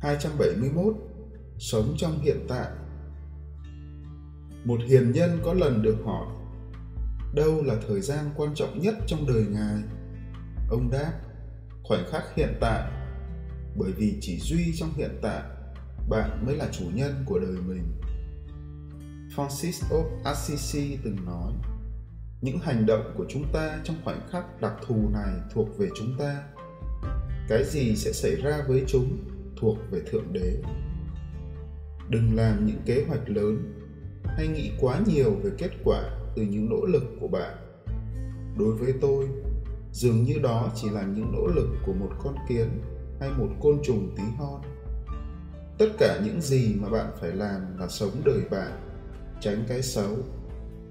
271 Sống trong hiện tại. Một hiền nhân có lần được hỏi, Đâu là thời gian quan trọng nhất trong đời Ngài? Ông đáp, Khoảnh khắc hiện tại, Bởi vì chỉ duy trong hiện tại, Bạn mới là chủ nhân của đời mình. Francis of Assisi từng nói, những hành động của chúng ta trong khoảnh khắc đặc thù này thuộc về chúng ta. Cái gì sẽ xảy ra với chúng thuộc về thượng đế. Đừng làm những kế hoạch lớn hay nghĩ quá nhiều về kết quả từ những nỗ lực của bạn. Đối với tôi, dường như đó chỉ là những nỗ lực của một con kiến hay một côn trùng tí hon. Tất cả những gì mà bạn phải làm là sống đời bạn, tránh cái xấu,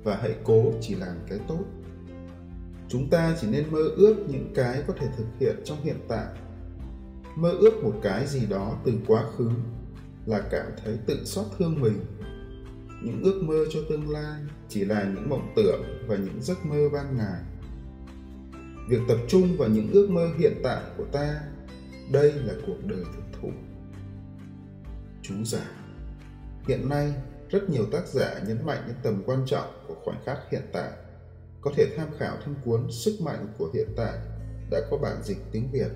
và hãy cố chỉ làm cái tốt. Chúng ta chỉ nên mơ ước những cái có thể thực hiện trong hiện tại mơ ước một cái gì đó từ quá khứ, là cảm thấy tự xót thương mình. Những ước mơ cho tương lai chỉ là những mộng tưởng và những giấc mơ ban ngày. Việc tập trung vào những ước mơ hiện tại của ta, đây là cuộc đời thực thụ. Chú giả, hiện nay rất nhiều tác giả nhấn mạnh đến tầm quan trọng của khoảnh khắc hiện tại. Có thể tham khảo thêm cuốn sức mạnh của hiện tại đã có bản dịch tiếng việt.